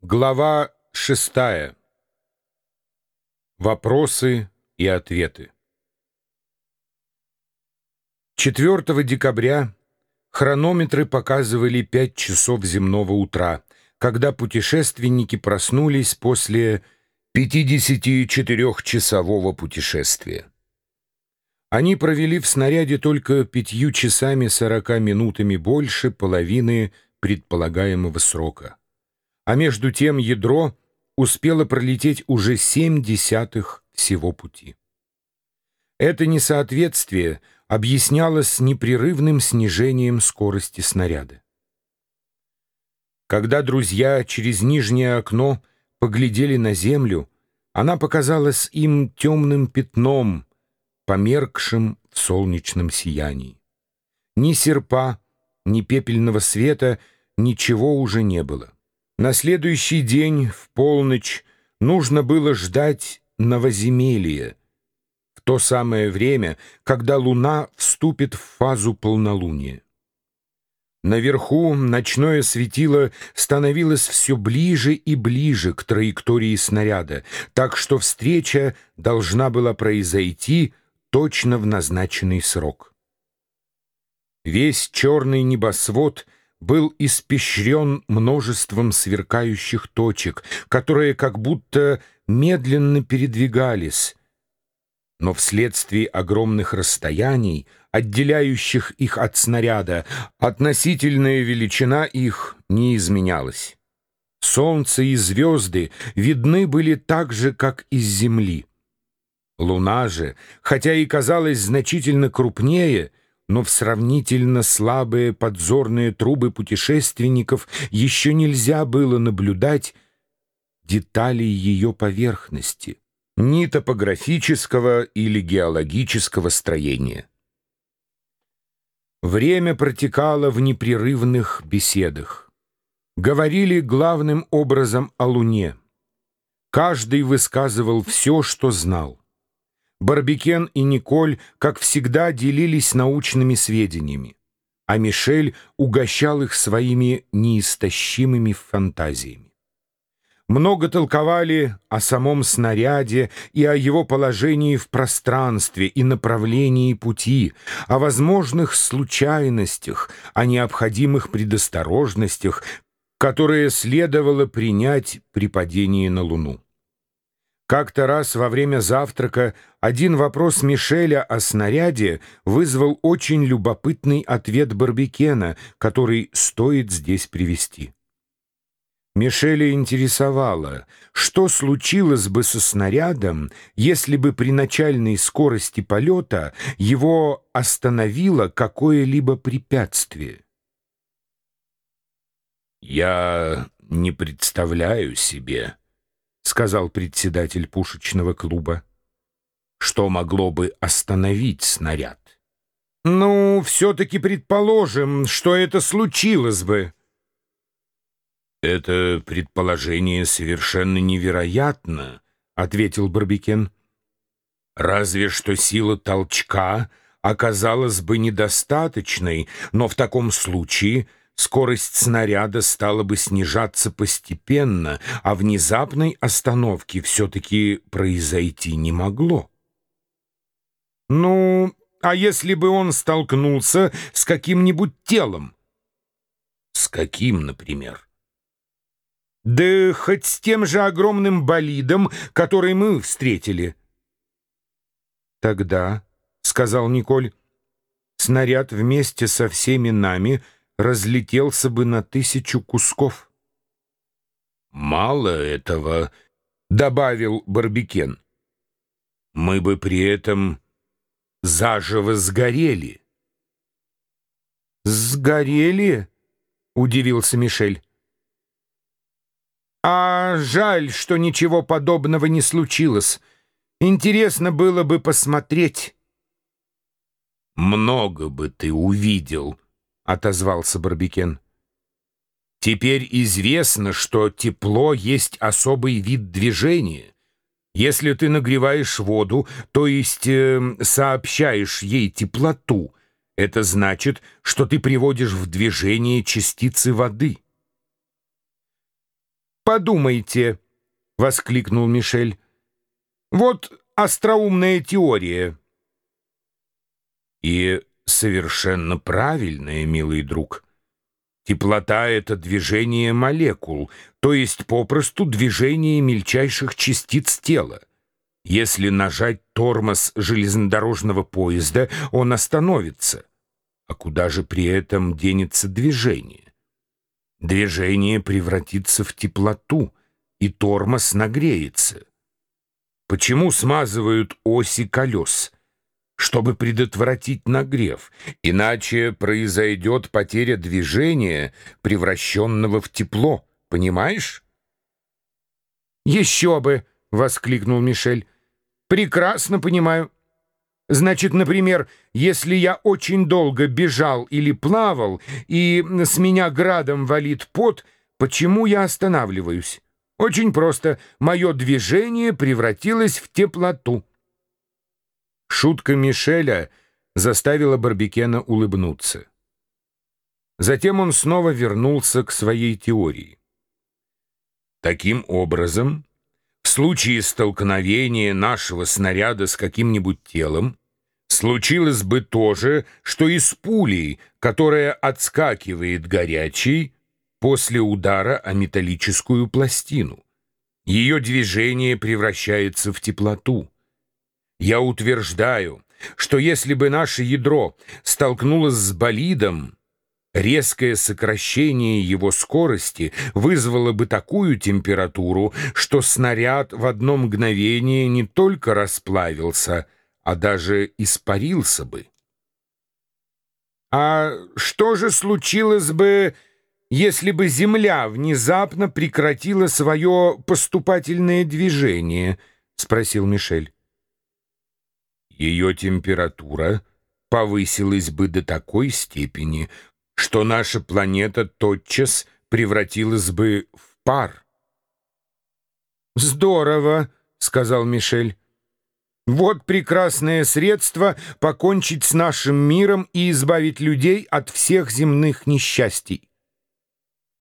Глава шестая. Вопросы и ответы. 4 декабря хронометры показывали 5 часов земного утра, когда путешественники проснулись после 54-часового путешествия. Они провели в снаряде только пятью часами 40 минутами больше половины предполагаемого срока а между тем ядро успело пролететь уже семь десятых всего пути. Это несоответствие объяснялось непрерывным снижением скорости снаряда. Когда друзья через нижнее окно поглядели на землю, она показалась им темным пятном, померкшим в солнечном сиянии. Ни серпа, ни пепельного света ничего уже не было. На следующий день, в полночь, нужно было ждать новоземелья, в то самое время, когда луна вступит в фазу полнолуния. Наверху ночное светило становилось все ближе и ближе к траектории снаряда, так что встреча должна была произойти точно в назначенный срок. Весь черный небосвод — был испещрен множеством сверкающих точек, которые как будто медленно передвигались, но вследствие огромных расстояний, отделяющих их от снаряда, относительная величина их не изменялась. Солнце и звезды видны были так же, как из земли. Луна же, хотя и казалась значительно крупнее, но в сравнительно слабые подзорные трубы путешественников еще нельзя было наблюдать деталей ее поверхности, ни топографического или геологического строения. Время протекало в непрерывных беседах. Говорили главным образом о Луне. Каждый высказывал все, что знал. Барбикен и Николь, как всегда, делились научными сведениями, а Мишель угощал их своими неистощимыми фантазиями. Много толковали о самом снаряде и о его положении в пространстве и направлении пути, о возможных случайностях, о необходимых предосторожностях, которые следовало принять при падении на Луну. Как-то раз во время завтрака один вопрос Мишеля о снаряде вызвал очень любопытный ответ Барбекена, который стоит здесь привести. Мишеля интересовало, что случилось бы со снарядом, если бы при начальной скорости полета его остановило какое-либо препятствие. «Я не представляю себе», сказал председатель пушечного клуба. Что могло бы остановить снаряд? Ну, все-таки предположим, что это случилось бы. Это предположение совершенно невероятно, ответил Барбикен. Разве что сила толчка оказалась бы недостаточной, но в таком случае скорость снаряда стала бы снижаться постепенно, а внезапной остановки все-таки произойти не могло. «Ну, а если бы он столкнулся с каким-нибудь телом?» «С каким, например?» «Да хоть с тем же огромным болидом, который мы встретили». «Тогда», — сказал Николь, — «снаряд вместе со всеми нами — разлетелся бы на тысячу кусков. «Мало этого», — добавил Барбикен. «Мы бы при этом заживо сгорели». «Сгорели?» — удивился Мишель. «А жаль, что ничего подобного не случилось. Интересно было бы посмотреть». «Много бы ты увидел», отозвался Барбикен. Теперь известно, что тепло есть особый вид движения. Если ты нагреваешь воду, то есть э, сообщаешь ей теплоту, это значит, что ты приводишь в движение частицы воды. подумайте», — воскликнул Мишель. «Вот остроумная теория». «И совершенно правильная, милый друг. Теплота — это движение молекул, то есть попросту движение мельчайших частиц тела. Если нажать тормоз железнодорожного поезда, он остановится. А куда же при этом денется движение? Движение превратится в теплоту, и тормоз нагреется. Почему смазывают оси колес? Чтобы предотвратить нагрев, иначе произойдет потеря движения, превращенного в тепло, понимаешь? «Еще бы!» — воскликнул Мишель. «Прекрасно понимаю. Значит, например, если я очень долго бежал или плавал, и с меня градом валит пот, почему я останавливаюсь? Очень просто. Мое движение превратилось в теплоту». Шутка Мишеля заставила Барбекена улыбнуться. Затем он снова вернулся к своей теории. Таким образом, в случае столкновения нашего снаряда с каким-нибудь телом, случилось бы то же, что и с пулей, которая отскакивает горячей после удара о металлическую пластину. Ее движение превращается в теплоту. Я утверждаю, что если бы наше ядро столкнулось с болидом, Резкое сокращение его скорости вызвало бы такую температуру, что снаряд в одно мгновение не только расплавился, а даже испарился бы. «А что же случилось бы, если бы Земля внезапно прекратила свое поступательное движение?» — спросил Мишель. Ее температура повысилась бы до такой степени, что наша планета тотчас превратилась бы в пар. «Здорово», — сказал Мишель. «Вот прекрасное средство покончить с нашим миром и избавить людей от всех земных несчастий».